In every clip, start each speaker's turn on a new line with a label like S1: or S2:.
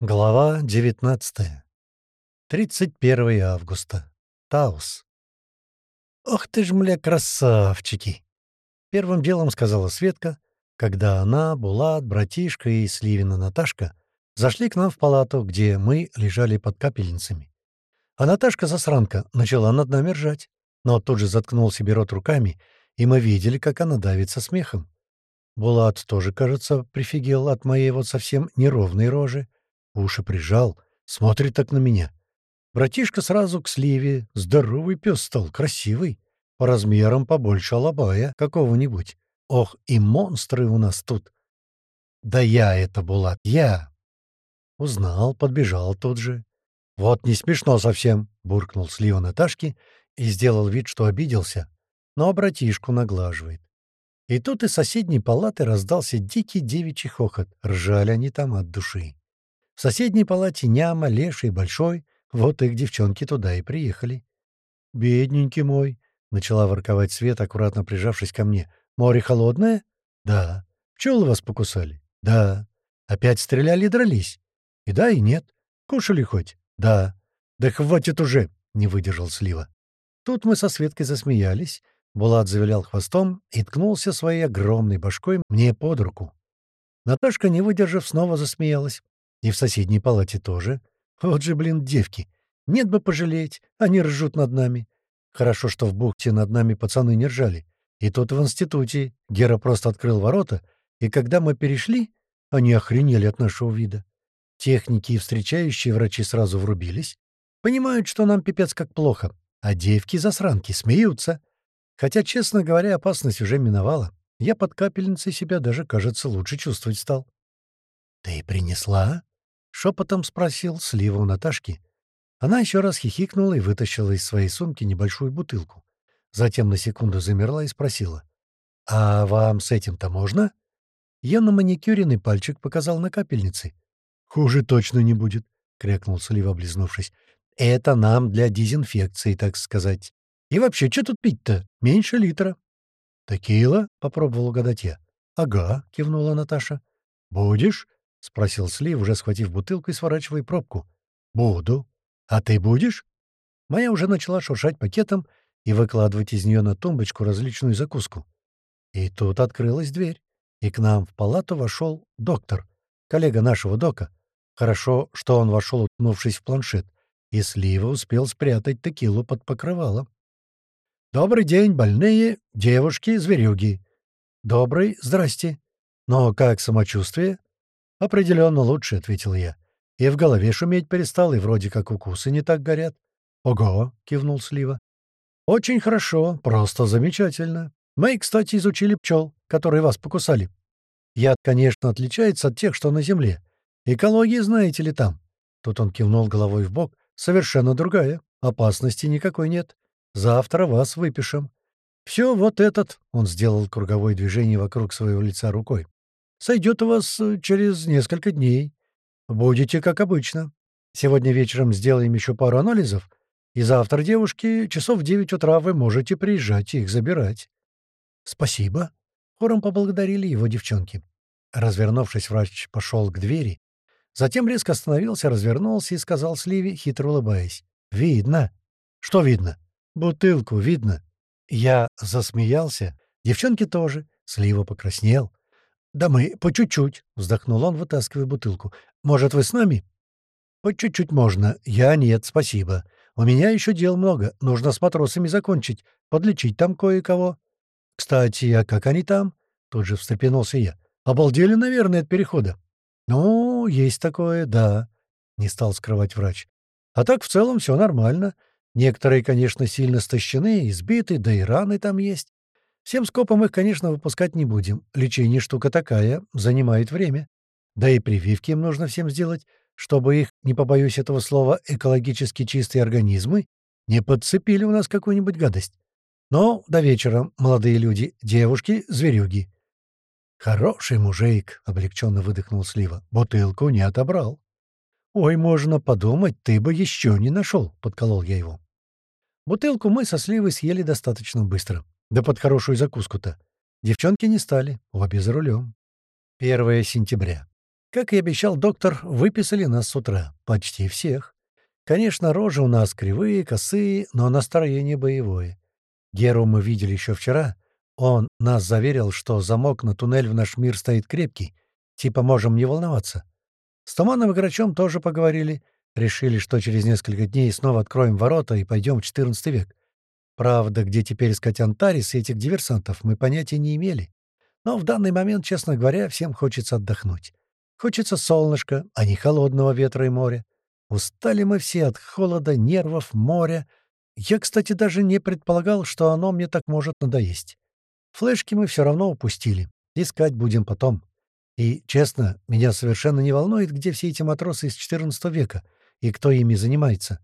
S1: Глава 19. 31 августа. Таус. «Ох ты ж, мля, красавчики!» Первым делом сказала Светка, когда она, Булат, братишка и Сливина Наташка зашли к нам в палату, где мы лежали под капельницами. А Наташка-засранка начала над нами ржать, но тут же заткнул себе рот руками, и мы видели, как она давится смехом. Булат тоже, кажется, прифигел от моей вот совсем неровной рожи, Уши прижал, смотрит так на меня. Братишка сразу к сливе. Здоровый пес стал, красивый. По размерам побольше алабая какого-нибудь. Ох, и монстры у нас тут. Да я это, Булат, я. Узнал, подбежал тут же. «Вот не смешно совсем», — буркнул слива Наташки и сделал вид, что обиделся, но братишку наглаживает. И тут из соседней палаты раздался дикий девичий хохот. Ржали они там от души. В соседней палате няма, леший, большой. Вот их девчонки туда и приехали. «Бедненький мой», — начала ворковать Свет, аккуратно прижавшись ко мне. «Море холодное?» «Да». «Пчелы вас покусали?» «Да». «Опять стреляли и дрались?» «И да, и нет». «Кушали хоть?» «Да». «Да хватит уже!» — не выдержал Слива. Тут мы со Светкой засмеялись. Булат завилял хвостом и ткнулся своей огромной башкой мне под руку. Наташка, не выдержав, снова засмеялась. И в соседней палате тоже. Вот же, блин, девки. Нет бы пожалеть, они ржут над нами. Хорошо, что в бухте над нами пацаны не ржали. И тут в институте Гера просто открыл ворота, и когда мы перешли, они охренели от нашего вида. Техники и встречающие врачи сразу врубились. Понимают, что нам пипец как плохо. А девки-засранки смеются. Хотя, честно говоря, опасность уже миновала. Я под капельницей себя даже, кажется, лучше чувствовать стал. «Ты принесла?» — шепотом спросил Слива у Наташки. Она еще раз хихикнула и вытащила из своей сумки небольшую бутылку. Затем на секунду замерла и спросила. «А вам с этим-то можно?» Я на маникюренный пальчик показал на капельнице. «Хуже точно не будет», — крякнул Слива, облизнувшись. «Это нам для дезинфекции, так сказать. И вообще, что тут пить-то? Меньше литра». «Текила?» — попробовал угадать я. «Ага», — кивнула Наташа. «Будешь?» — спросил Слив, уже схватив бутылку и сворачивая пробку. «Буду. А ты будешь?» Моя уже начала шуршать пакетом и выкладывать из нее на тумбочку различную закуску. И тут открылась дверь, и к нам в палату вошел доктор, коллега нашего дока. Хорошо, что он вошел, уткнувшись в планшет, и Слива успел спрятать текилу под покрывалом. «Добрый день, больные, девушки, зверюги!» «Добрый, здрасте! Но как самочувствие?» «Определенно лучше», — ответил я. «И в голове шуметь перестал, и вроде как укусы не так горят». «Ого!» — кивнул Слива. «Очень хорошо, просто замечательно. Мы, кстати, изучили пчел, которые вас покусали. Яд, конечно, отличается от тех, что на Земле. Экология, знаете ли, там». Тут он кивнул головой в бок. «Совершенно другая. Опасности никакой нет. Завтра вас выпишем». «Все, вот этот...» — он сделал круговое движение вокруг своего лица рукой сойдет у вас э, через несколько дней. Будете как обычно. Сегодня вечером сделаем еще пару анализов, и завтра, девушки, часов в девять утра вы можете приезжать и их забирать». «Спасибо». Хором поблагодарили его девчонки. Развернувшись, врач пошел к двери. Затем резко остановился, развернулся и сказал Сливе, хитро улыбаясь. «Видно». «Что видно?» «Бутылку видно». Я засмеялся. Девчонки тоже. Слива покраснел. «Да мы по чуть-чуть», — вздохнул он, вытаскивая бутылку. «Может, вы с нами?» «По чуть-чуть можно. Я нет, спасибо. У меня еще дел много. Нужно с матросами закончить, подлечить там кое-кого». «Кстати, а как они там?» — тут же встрепенулся я. «Обалдели, наверное, от перехода». «Ну, есть такое, да», — не стал скрывать врач. «А так в целом все нормально. Некоторые, конечно, сильно стащены, избиты, да и раны там есть. Всем скопом их, конечно, выпускать не будем. Лечение штука такая, занимает время. Да и прививки им нужно всем сделать, чтобы их, не побоюсь этого слова, экологически чистые организмы не подцепили у нас какую-нибудь гадость. Но до вечера, молодые люди, девушки, зверюги. «Хороший мужик», — облегченно выдохнул Слива. «Бутылку не отобрал». «Ой, можно подумать, ты бы еще не нашел», — подколол я его. Бутылку мы со Сливой съели достаточно быстро. Да под хорошую закуску-то. Девчонки не стали, обе за рулем. 1 сентября. Как и обещал доктор, выписали нас с утра. Почти всех. Конечно, рожи у нас кривые, косые, но настроение боевое. Геру мы видели еще вчера. Он нас заверил, что замок на туннель в наш мир стоит крепкий. Типа можем не волноваться. С Туманом и Грачом тоже поговорили. Решили, что через несколько дней снова откроем ворота и пойдем в XIV век. Правда, где теперь искать Антарис и этих диверсантов, мы понятия не имели. Но в данный момент, честно говоря, всем хочется отдохнуть. Хочется солнышка, а не холодного ветра и моря. Устали мы все от холода, нервов, моря. Я, кстати, даже не предполагал, что оно мне так может надоесть. Флешки мы все равно упустили. Искать будем потом. И, честно, меня совершенно не волнует, где все эти матросы из XIV века и кто ими занимается.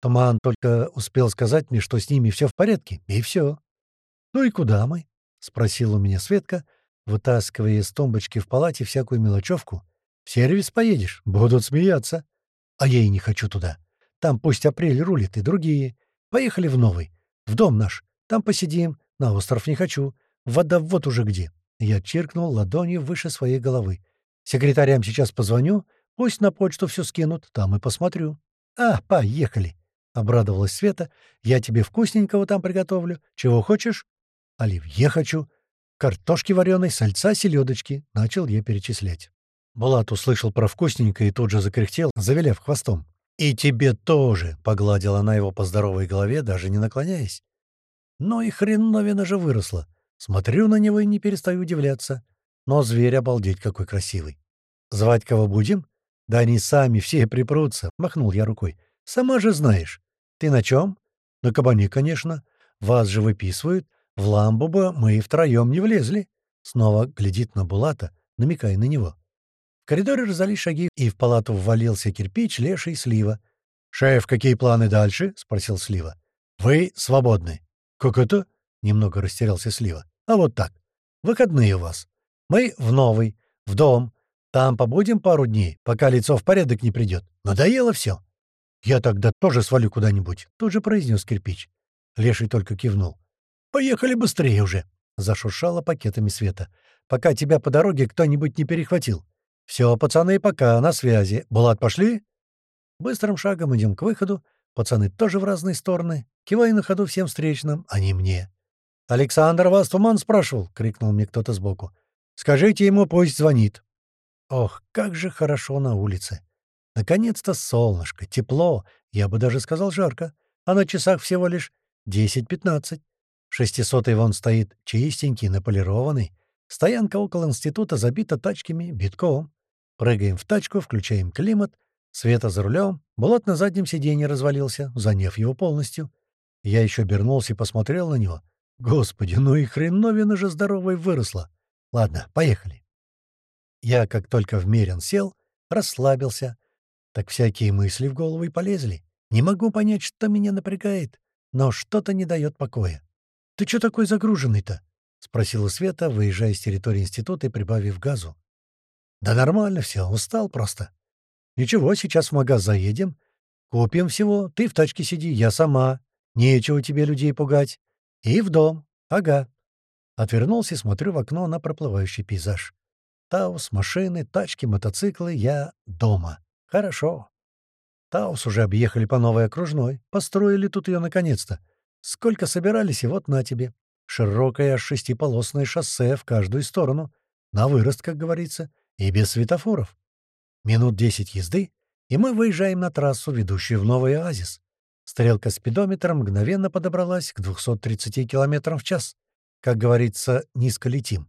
S1: Туман только успел сказать мне, что с ними все в порядке, и все. «Ну и куда мы?» — спросила у меня Светка, вытаскивая из тумбочки в палате всякую мелочевку. «В сервис поедешь? Будут смеяться». «А я и не хочу туда. Там пусть апрель рулит и другие. Поехали в новый. В дом наш. Там посидим. На остров не хочу. Вода вот уже где». Я чиркнул ладонью выше своей головы. «Секретарям сейчас позвоню. Пусть на почту все скинут. Там и посмотрю». «А, поехали!» — обрадовалась Света. «Я тебе вкусненького там приготовлю. Чего хочешь?» «Оливье хочу. Картошки вареной, сальца, селедочки», — начал я перечислять. Булат услышал про вкусненькое и тут же закряхтел, завиляв хвостом. «И тебе тоже!» — погладила она его по здоровой голове, даже не наклоняясь. «Ну и хреновина же выросла. Смотрю на него и не перестаю удивляться. Но зверь обалдеть какой красивый. Звать кого будем? Да они сами все припрутся», — махнул я рукой. «Сама же знаешь. Ты на чем? На кабане, конечно. Вас же выписывают. В ламбу бы мы втроем не влезли». Снова глядит на Булата, намекая на него. В коридоре раздались шаги, и в палату ввалился кирпич, леший, слива. «Шеф, какие планы дальше?» — спросил слива. «Вы свободны». «Как это?» — немного растерялся слива. «А вот так. Выходные у вас. Мы в новый, в дом. Там побудем пару дней, пока лицо в порядок не придет. Надоело все. «Я тогда тоже свалю куда-нибудь», — тут же произнес кирпич. Леший только кивнул. «Поехали быстрее уже», — зашуршала пакетами света. «Пока тебя по дороге кто-нибудь не перехватил. «Все, пацаны, пока, на связи. Булат, пошли?» Быстрым шагом идем к выходу. Пацаны тоже в разные стороны. Киваю на ходу всем встречным, а не мне. «Александр, вас туман спрашивал?» — крикнул мне кто-то сбоку. «Скажите ему, пусть звонит». Ох, как же хорошо на улице. Наконец-то солнышко, тепло, я бы даже сказал жарко, а на часах всего лишь 10-15. Шестисотый вон стоит, чистенький, наполированный. Стоянка около института забита тачками, битком. Прыгаем в тачку, включаем климат. Света за рулем. Булат на заднем сиденье развалился, заняв его полностью. Я еще обернулся и посмотрел на него. Господи, ну и хреновина же здоровой выросла. Ладно, поехали. Я, как только в Мерин сел, расслабился. Так всякие мысли в голову и полезли. Не могу понять, что меня напрягает, но что-то не дает покоя. «Ты что такой загруженный-то?» — спросила Света, выезжая с территории института и прибавив газу. «Да нормально все, устал просто. Ничего, сейчас в магаз заедем. Купим всего, ты в тачке сиди, я сама. Нечего тебе людей пугать. И в дом. Ага». Отвернулся и смотрю в окно на проплывающий пейзаж. Таус, машины, тачки, мотоциклы, я дома. Хорошо. Таус уже объехали по новой окружной, построили тут ее наконец-то. Сколько собирались, и вот на тебе. Широкое шестиполосное шоссе в каждую сторону. На вырост, как говорится и без светофоров. Минут десять езды, и мы выезжаем на трассу, ведущую в новый оазис. Стрелка спидометра мгновенно подобралась к 230 км в час. Как говорится, низко летим.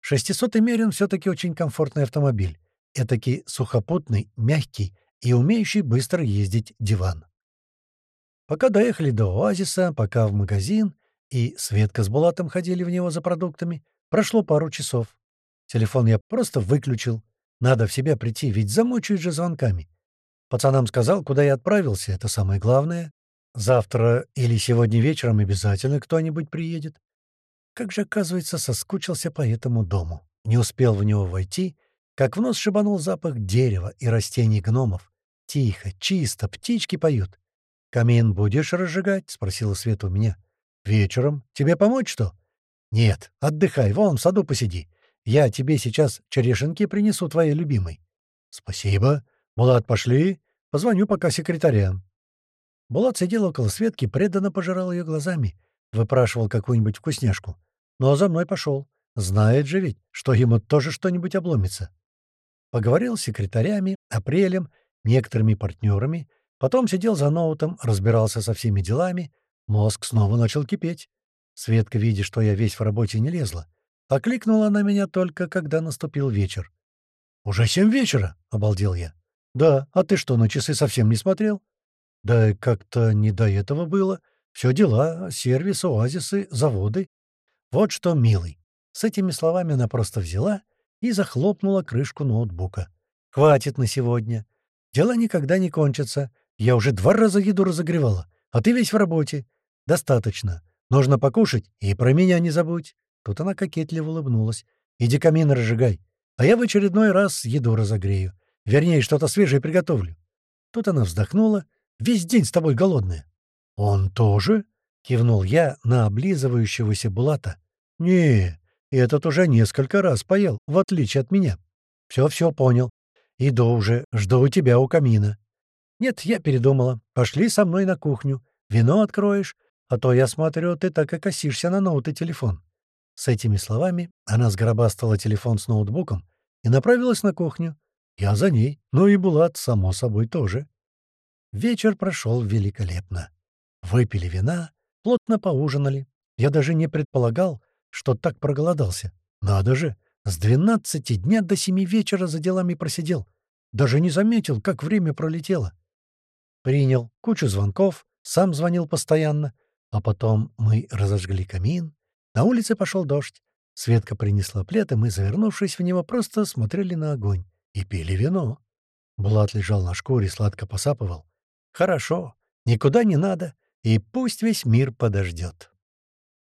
S1: 600 Мерин все-таки очень комфортный автомобиль. Этакий сухопутный, мягкий и умеющий быстро ездить диван. Пока доехали до оазиса, пока в магазин, и Светка с Булатом ходили в него за продуктами, прошло пару часов. Телефон я просто выключил. Надо в себя прийти, ведь замучают же звонками. Пацанам сказал, куда я отправился, это самое главное. Завтра или сегодня вечером обязательно кто-нибудь приедет. Как же, оказывается, соскучился по этому дому. Не успел в него войти, как в нос шибанул запах дерева и растений гномов. Тихо, чисто, птички поют. «Камин будешь разжигать?» — спросила Света у меня. «Вечером. Тебе помочь что?» «Нет, отдыхай, вон в саду посиди. Я тебе сейчас черешенки принесу твоей любимой». «Спасибо. Булат, пошли. Позвоню пока секретарям». Булат сидел около Светки, преданно пожирал ее глазами, выпрашивал какую-нибудь вкусняшку. Но за мной пошел. Знает же ведь, что ему тоже что-нибудь обломится. Поговорил с секретарями, апрелем, некоторыми партнерами, потом сидел за ноутом, разбирался со всеми делами, мозг снова начал кипеть. Светка, видя, что я весь в работе, не лезла. Окликнула на меня только, когда наступил вечер. «Уже семь вечера?» — обалдел я. «Да, а ты что, на часы совсем не смотрел?» «Да как-то не до этого было. Все дела, сервис, оазисы, заводы. Вот что, милый». С этими словами она просто взяла и захлопнула крышку ноутбука. «Хватит на сегодня. Дела никогда не кончатся. Я уже два раза еду разогревала, а ты весь в работе. Достаточно. Нужно покушать, и про меня не забудь». Тут она кокетливо улыбнулась. «Иди камин разжигай, а я в очередной раз еду разогрею. Вернее, что-то свежее приготовлю». Тут она вздохнула. «Весь день с тобой голодная». «Он тоже?» — кивнул я на облизывающегося Булата. «Не, этот уже несколько раз поел, в отличие от меня. Все-все понял. Иду уже, жду тебя у камина». «Нет, я передумала. Пошли со мной на кухню. Вино откроешь, а то, я смотрю, ты так и косишься на ноут и телефон». С этими словами она сгробастала телефон с ноутбуком и направилась на кухню. Я за ней, ну и Булат, само собой, тоже. Вечер прошел великолепно. Выпили вина, плотно поужинали. Я даже не предполагал, что так проголодался. Надо же, с двенадцати дня до семи вечера за делами просидел. Даже не заметил, как время пролетело. Принял кучу звонков, сам звонил постоянно, а потом мы разожгли камин. На улице пошел дождь. Светка принесла плед, и мы, завернувшись в него, просто смотрели на огонь и пили вино. Булат лежал на шкуре, сладко посапывал. «Хорошо, никуда не надо, и пусть весь мир подождет».